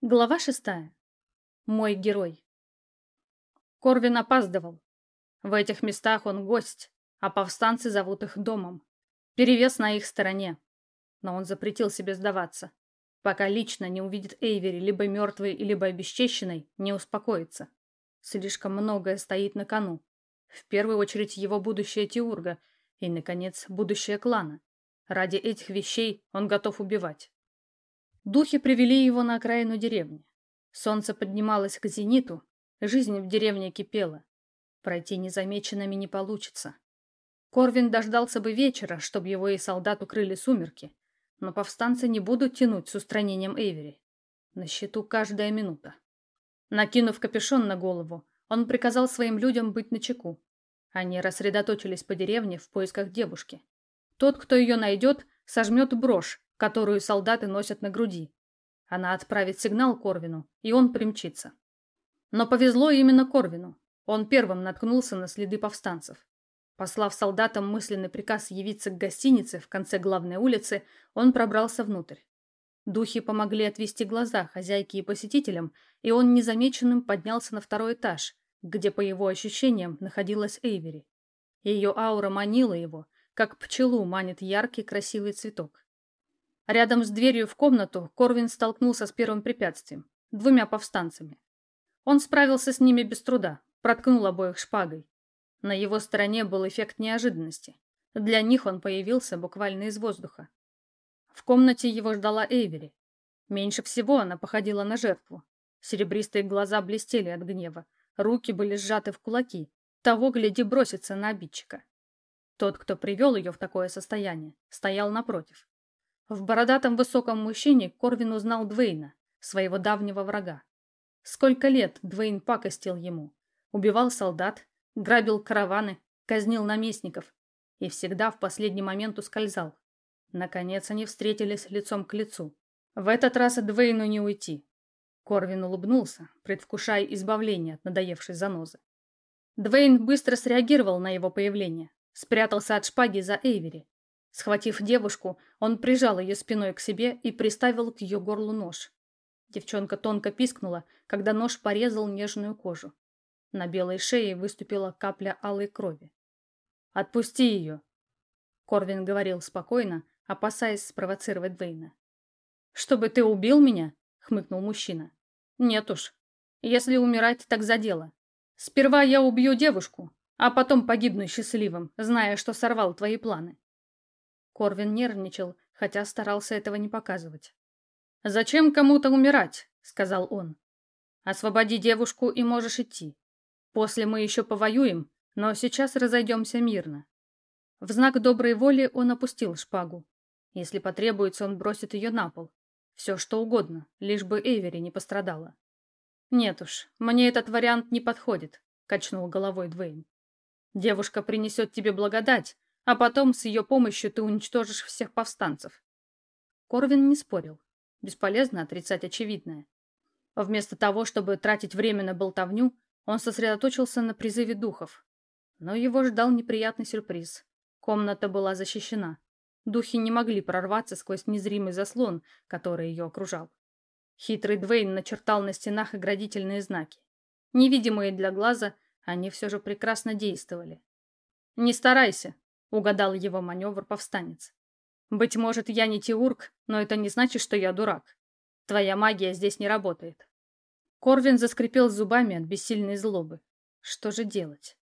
Глава шестая. Мой герой. Корвин опаздывал. В этих местах он гость, а повстанцы зовут их домом. Перевес на их стороне. Но он запретил себе сдаваться. Пока лично не увидит Эйвери либо мертвой, либо обесчещенной, не успокоится. Слишком многое стоит на кону. В первую очередь его будущее Тиурга и, наконец, будущее клана. Ради этих вещей он готов убивать. Духи привели его на окраину деревни. Солнце поднималось к зениту, жизнь в деревне кипела. Пройти незамеченными не получится. Корвин дождался бы вечера, чтобы его и солдат укрыли сумерки, но повстанцы не будут тянуть с устранением Эйвери. На счету каждая минута. Накинув капюшон на голову, он приказал своим людям быть начеку. Они рассредоточились по деревне в поисках девушки. Тот, кто ее найдет, сожмет брошь, которую солдаты носят на груди. Она отправит сигнал Корвину, и он примчится. Но повезло именно Корвину. Он первым наткнулся на следы повстанцев. Послав солдатам мысленный приказ явиться к гостинице в конце главной улицы, он пробрался внутрь. Духи помогли отвести глаза хозяйке и посетителям, и он незамеченным поднялся на второй этаж, где, по его ощущениям, находилась Эйвери. Ее аура манила его, как пчелу манит яркий красивый цветок. Рядом с дверью в комнату Корвин столкнулся с первым препятствием – двумя повстанцами. Он справился с ними без труда, проткнул обоих шпагой. На его стороне был эффект неожиданности. Для них он появился буквально из воздуха. В комнате его ждала Эйвери. Меньше всего она походила на жертву. Серебристые глаза блестели от гнева, руки были сжаты в кулаки. Того, гляди, бросится на обидчика. Тот, кто привел ее в такое состояние, стоял напротив. В бородатом высоком мужчине Корвин узнал Двейна, своего давнего врага. Сколько лет Двейн пакостил ему. Убивал солдат, грабил караваны, казнил наместников и всегда в последний момент ускользал. Наконец они встретились лицом к лицу. В этот раз Двейну не уйти. Корвин улыбнулся, предвкушая избавление от надоевшей занозы. Двейн быстро среагировал на его появление, спрятался от шпаги за Эйвери, Схватив девушку, он прижал ее спиной к себе и приставил к ее горлу нож. Девчонка тонко пискнула, когда нож порезал нежную кожу. На белой шее выступила капля алой крови. «Отпусти ее!» Корвин говорил спокойно, опасаясь спровоцировать Двейна. «Чтобы ты убил меня?» — хмыкнул мужчина. «Нет уж. Если умирать, так за дело. Сперва я убью девушку, а потом погибну счастливым, зная, что сорвал твои планы. Корвин нервничал, хотя старался этого не показывать. «Зачем кому-то умирать?» — сказал он. «Освободи девушку и можешь идти. После мы еще повоюем, но сейчас разойдемся мирно». В знак доброй воли он опустил шпагу. Если потребуется, он бросит ее на пол. Все что угодно, лишь бы Эйвери не пострадала. «Нет уж, мне этот вариант не подходит», — качнул головой Двейн. «Девушка принесет тебе благодать, а потом с ее помощью ты уничтожишь всех повстанцев. Корвин не спорил. Бесполезно отрицать очевидное. Вместо того, чтобы тратить время на болтовню, он сосредоточился на призыве духов. Но его ждал неприятный сюрприз. Комната была защищена. Духи не могли прорваться сквозь незримый заслон, который ее окружал. Хитрый Двейн начертал на стенах оградительные знаки. Невидимые для глаза, они все же прекрасно действовали. «Не старайся», Угадал его маневр повстанец. Быть может, я не Тиург, но это не значит, что я дурак. Твоя магия здесь не работает. Корвин заскрипел зубами от бессильной злобы. Что же делать?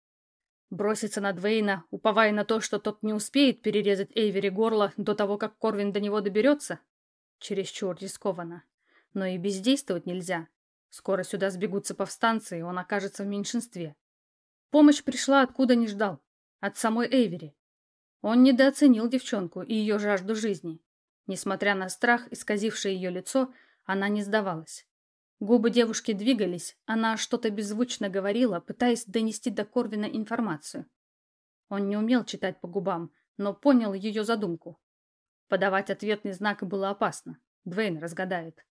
Броситься на Двейна, уповая на то, что тот не успеет перерезать Эйвери горло до того, как Корвин до него доберется? Чересчур рискованно. Но и бездействовать нельзя. Скоро сюда сбегутся повстанцы, и он окажется в меньшинстве. Помощь пришла откуда не ждал. От самой Эйвери. Он недооценил девчонку и ее жажду жизни. Несмотря на страх, исказивший ее лицо, она не сдавалась. Губы девушки двигались, она что-то беззвучно говорила, пытаясь донести до Корвина информацию. Он не умел читать по губам, но понял ее задумку. Подавать ответный знак было опасно. Двейн разгадает.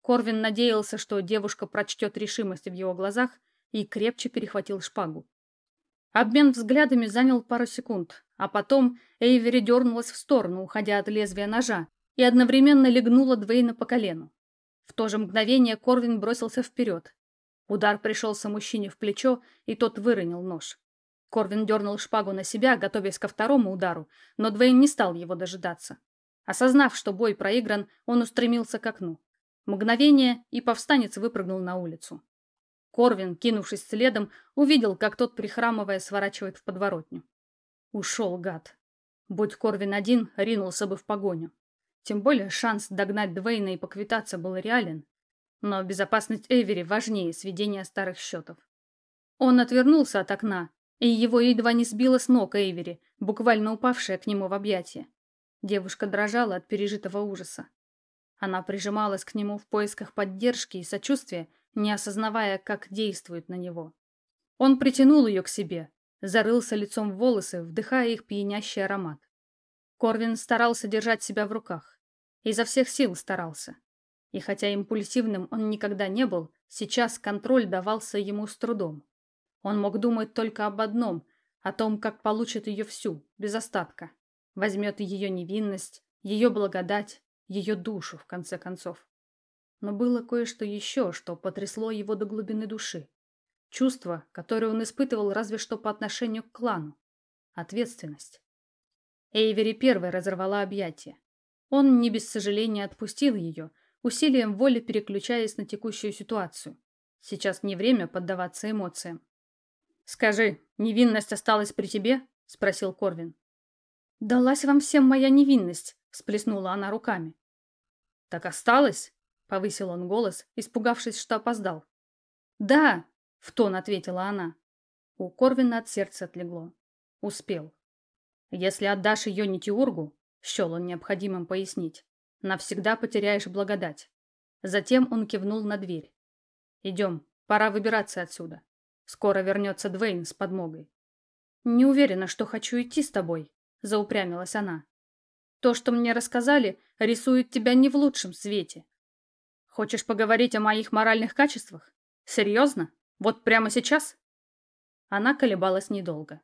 Корвин надеялся, что девушка прочтет решимость в его глазах и крепче перехватил шпагу. Обмен взглядами занял пару секунд, а потом Эйвери дернулась в сторону, уходя от лезвия ножа, и одновременно легнула Двейна по колену. В то же мгновение Корвин бросился вперед. Удар пришелся мужчине в плечо, и тот выронил нож. Корвин дернул шпагу на себя, готовясь ко второму удару, но Двейн не стал его дожидаться. Осознав, что бой проигран, он устремился к окну. Мгновение, и повстанец выпрыгнул на улицу. Корвин, кинувшись следом, увидел, как тот, прихрамывая, сворачивает в подворотню. Ушел, гад. Будь Корвин один, ринулся бы в погоню. Тем более шанс догнать Двейна и поквитаться был реален. Но безопасность Эвери важнее сведения старых счетов. Он отвернулся от окна, и его едва не сбило с ног Эйвери, буквально упавшая к нему в объятия. Девушка дрожала от пережитого ужаса. Она прижималась к нему в поисках поддержки и сочувствия, не осознавая, как действует на него. Он притянул ее к себе, зарылся лицом в волосы, вдыхая их пьянящий аромат. Корвин старался держать себя в руках. Изо всех сил старался. И хотя импульсивным он никогда не был, сейчас контроль давался ему с трудом. Он мог думать только об одном, о том, как получит ее всю, без остатка. Возьмет ее невинность, ее благодать, ее душу, в конце концов. Но было кое-что еще, что потрясло его до глубины души. Чувство, которое он испытывал разве что по отношению к клану. Ответственность. Эйвери первой разорвала объятия. Он не без сожаления отпустил ее, усилием воли переключаясь на текущую ситуацию. Сейчас не время поддаваться эмоциям. «Скажи, невинность осталась при тебе?» — спросил Корвин. «Далась вам всем моя невинность», — сплеснула она руками. «Так осталось?» — повысил он голос, испугавшись, что опоздал. «Да!» — в тон ответила она. У Корвина от сердца отлегло. Успел. «Если отдашь ее Нитиургу», — счел он необходимым пояснить, «навсегда потеряешь благодать». Затем он кивнул на дверь. «Идем, пора выбираться отсюда. Скоро вернется Двейн с подмогой». «Не уверена, что хочу идти с тобой», — заупрямилась она. «То, что мне рассказали, рисует тебя не в лучшем свете. Хочешь поговорить о моих моральных качествах? Серьезно? Вот прямо сейчас?» Она колебалась недолго.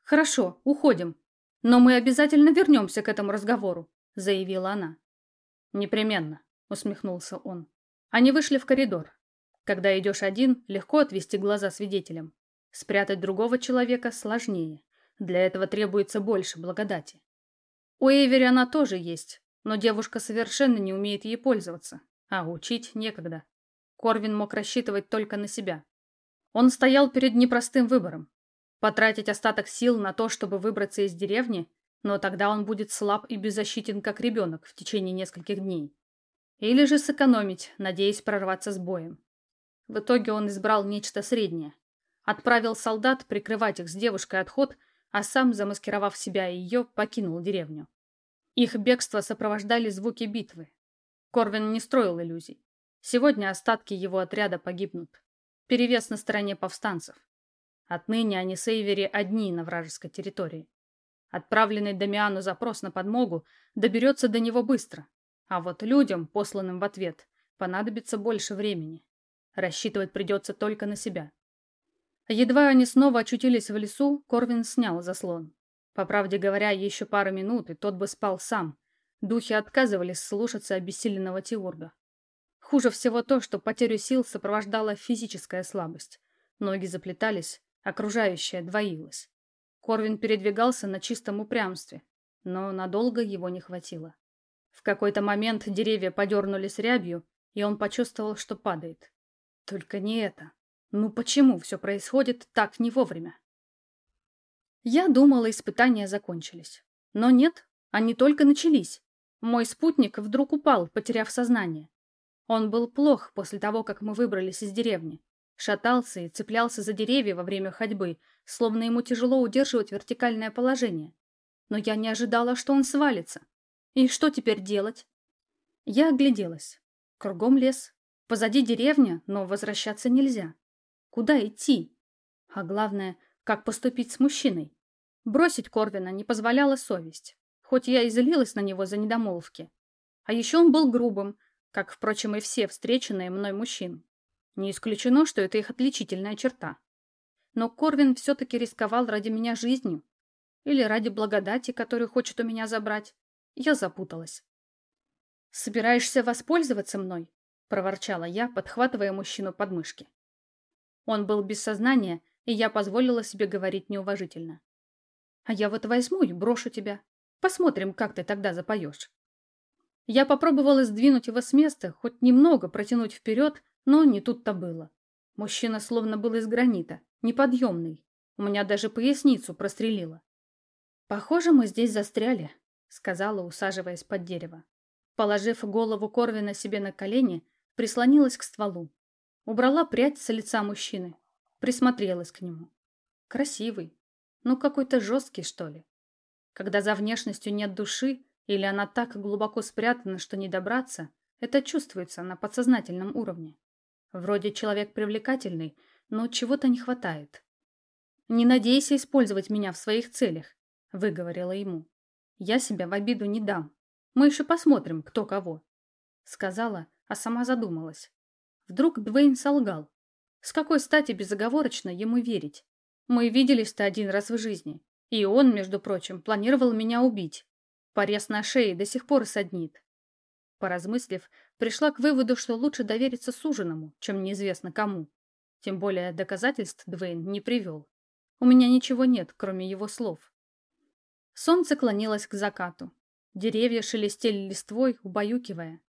«Хорошо, уходим. Но мы обязательно вернемся к этому разговору», — заявила она. «Непременно», — усмехнулся он. Они вышли в коридор. Когда идешь один, легко отвести глаза свидетелям. Спрятать другого человека сложнее. Для этого требуется больше благодати. У Эйвери она тоже есть, но девушка совершенно не умеет ей пользоваться, а учить некогда. Корвин мог рассчитывать только на себя. Он стоял перед непростым выбором. Потратить остаток сил на то, чтобы выбраться из деревни, но тогда он будет слаб и беззащитен, как ребенок, в течение нескольких дней. Или же сэкономить, надеясь прорваться с боем. В итоге он избрал нечто среднее. Отправил солдат прикрывать их с девушкой отход – а сам, замаскировав себя и ее, покинул деревню. Их бегство сопровождали звуки битвы. Корвин не строил иллюзий. Сегодня остатки его отряда погибнут. Перевес на стороне повстанцев. Отныне они с Эйвери одни на вражеской территории. Отправленный Дамиану запрос на подмогу доберется до него быстро, а вот людям, посланным в ответ, понадобится больше времени. Рассчитывать придется только на себя. Едва они снова очутились в лесу, Корвин снял заслон. По правде говоря, еще пару минут, и тот бы спал сам. Духи отказывались слушаться обессиленного Теурга. Хуже всего то, что потерю сил сопровождала физическая слабость. Ноги заплетались, окружающее двоилось. Корвин передвигался на чистом упрямстве, но надолго его не хватило. В какой-то момент деревья подернулись рябью, и он почувствовал, что падает. Только не это. Ну почему все происходит так не вовремя? Я думала, испытания закончились. Но нет, они только начались. Мой спутник вдруг упал, потеряв сознание. Он был плох после того, как мы выбрались из деревни. Шатался и цеплялся за деревья во время ходьбы, словно ему тяжело удерживать вертикальное положение. Но я не ожидала, что он свалится. И что теперь делать? Я огляделась. Кругом лес. Позади деревня, но возвращаться нельзя. Куда идти? А главное, как поступить с мужчиной? Бросить Корвина не позволяла совесть, хоть я и злилась на него за недомолвки. А еще он был грубым, как, впрочем, и все встреченные мной мужчин. Не исключено, что это их отличительная черта. Но Корвин все-таки рисковал ради меня жизнью. Или ради благодати, которую хочет у меня забрать. Я запуталась. «Собираешься воспользоваться мной?» проворчала я, подхватывая мужчину под мышки. Он был без сознания, и я позволила себе говорить неуважительно. «А я вот возьму и брошу тебя. Посмотрим, как ты тогда запоешь». Я попробовала сдвинуть его с места, хоть немного протянуть вперед, но не тут-то было. Мужчина словно был из гранита, неподъемный. У меня даже поясницу прострелило. «Похоже, мы здесь застряли», — сказала, усаживаясь под дерево. Положив голову Корвина себе на колени, прислонилась к стволу. Убрала прядь с лица мужчины. Присмотрелась к нему. Красивый. Ну, какой-то жесткий, что ли. Когда за внешностью нет души, или она так глубоко спрятана, что не добраться, это чувствуется на подсознательном уровне. Вроде человек привлекательный, но чего-то не хватает. «Не надейся использовать меня в своих целях», — выговорила ему. «Я себя в обиду не дам. Мы еще посмотрим, кто кого», — сказала, а сама задумалась. Вдруг Двейн солгал. С какой стати безоговорочно ему верить? Мы виделись-то один раз в жизни, и он, между прочим, планировал меня убить. Порез на шее до сих пор саднит. Поразмыслив, пришла к выводу, что лучше довериться суженому, чем неизвестно кому. Тем более доказательств Двейн не привел. У меня ничего нет, кроме его слов. Солнце клонилось к закату. Деревья шелестели листвой, убаюкивая.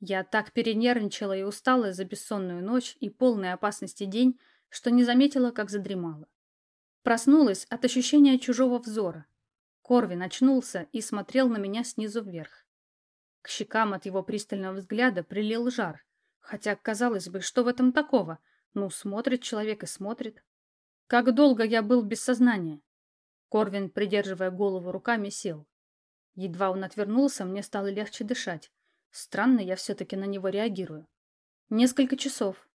Я так перенервничала и устала за бессонную ночь и полной опасности день, что не заметила, как задремала. Проснулась от ощущения чужого взора. Корвин очнулся и смотрел на меня снизу вверх. К щекам от его пристального взгляда прилил жар, хотя, казалось бы, что в этом такого? Ну, смотрит человек и смотрит. Как долго я был без сознания? Корвин, придерживая голову руками, сел. Едва он отвернулся, мне стало легче дышать. Странно я все-таки на него реагирую. Несколько часов.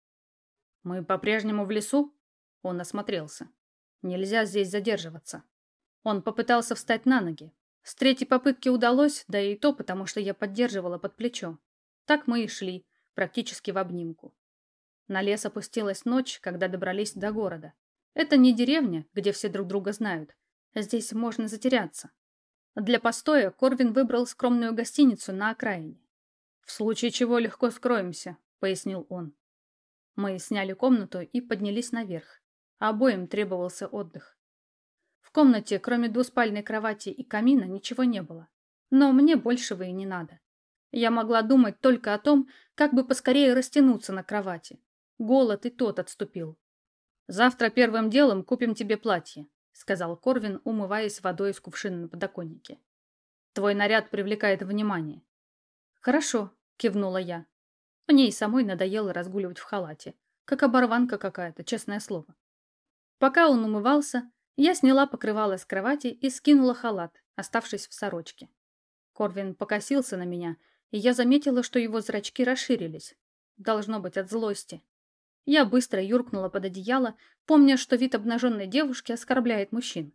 Мы по-прежнему в лесу? Он осмотрелся. Нельзя здесь задерживаться. Он попытался встать на ноги. С третьей попытки удалось, да и то потому, что я поддерживала под плечо. Так мы и шли, практически в обнимку. На лес опустилась ночь, когда добрались до города. Это не деревня, где все друг друга знают. Здесь можно затеряться. Для постоя Корвин выбрал скромную гостиницу на окраине. «В случае чего легко скроемся», — пояснил он. Мы сняли комнату и поднялись наверх. Обоим требовался отдых. В комнате, кроме двуспальной кровати и камина, ничего не было. Но мне большего и не надо. Я могла думать только о том, как бы поскорее растянуться на кровати. Голод и тот отступил. «Завтра первым делом купим тебе платье», — сказал Корвин, умываясь водой из кувшина на подоконнике. «Твой наряд привлекает внимание. «Хорошо», — кивнула я. Мне и самой надоело разгуливать в халате. Как оборванка какая-то, честное слово. Пока он умывался, я сняла покрывало с кровати и скинула халат, оставшись в сорочке. Корвин покосился на меня, и я заметила, что его зрачки расширились. Должно быть от злости. Я быстро юркнула под одеяло, помня, что вид обнаженной девушки оскорбляет мужчин.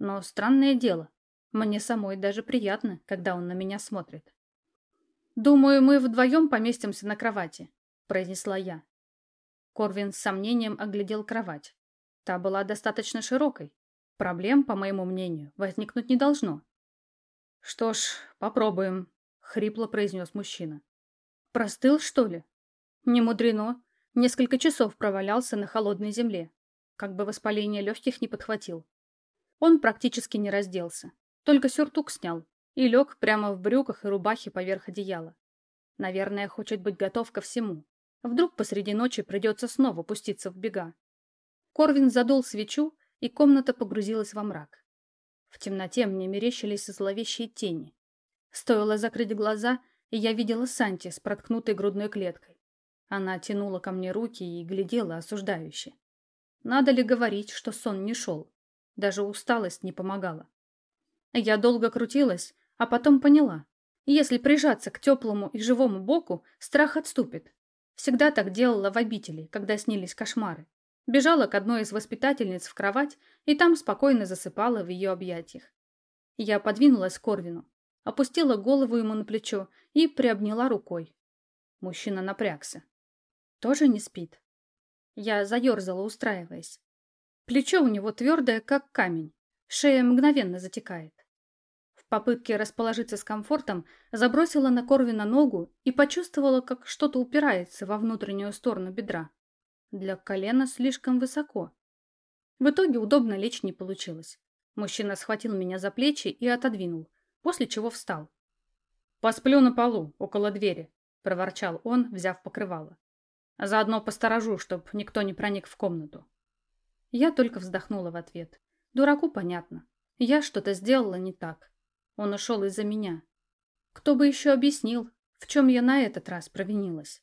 Но странное дело, мне самой даже приятно, когда он на меня смотрит. «Думаю, мы вдвоем поместимся на кровати», — произнесла я. Корвин с сомнением оглядел кровать. Та была достаточно широкой. Проблем, по моему мнению, возникнуть не должно. «Что ж, попробуем», — хрипло произнес мужчина. «Простыл, что ли?» «Не мудрено. Несколько часов провалялся на холодной земле. Как бы воспаление легких не подхватил. Он практически не разделся. Только сюртук снял, и лег прямо в брюках и рубахе поверх одеяла. Наверное, хочет быть готов ко всему. Вдруг посреди ночи придется снова пуститься в бега. Корвин задул свечу, и комната погрузилась во мрак. В темноте мне мерещились зловещие тени. Стоило закрыть глаза, и я видела Санти с проткнутой грудной клеткой. Она тянула ко мне руки и глядела осуждающе. Надо ли говорить, что сон не шел? Даже усталость не помогала. Я долго крутилась, а потом поняла. Если прижаться к теплому и живому боку, страх отступит. Всегда так делала в обители, когда снились кошмары. Бежала к одной из воспитательниц в кровать и там спокойно засыпала в ее объятиях. Я подвинулась к Корвину, опустила голову ему на плечо и приобняла рукой. Мужчина напрягся. Тоже не спит. Я заерзала, устраиваясь. Плечо у него твердое, как камень. Шея мгновенно затекает попытке расположиться с комфортом забросила на Корвина ногу и почувствовала, как что-то упирается во внутреннюю сторону бедра. Для колена слишком высоко. В итоге удобно лечь не получилось. Мужчина схватил меня за плечи и отодвинул, после чего встал. «Посплю на полу, около двери», — проворчал он, взяв покрывало. «Заодно посторожу, чтоб никто не проник в комнату». Я только вздохнула в ответ. Дураку понятно. Я что-то сделала не так. Он ушел из-за меня. Кто бы еще объяснил, в чем я на этот раз провинилась?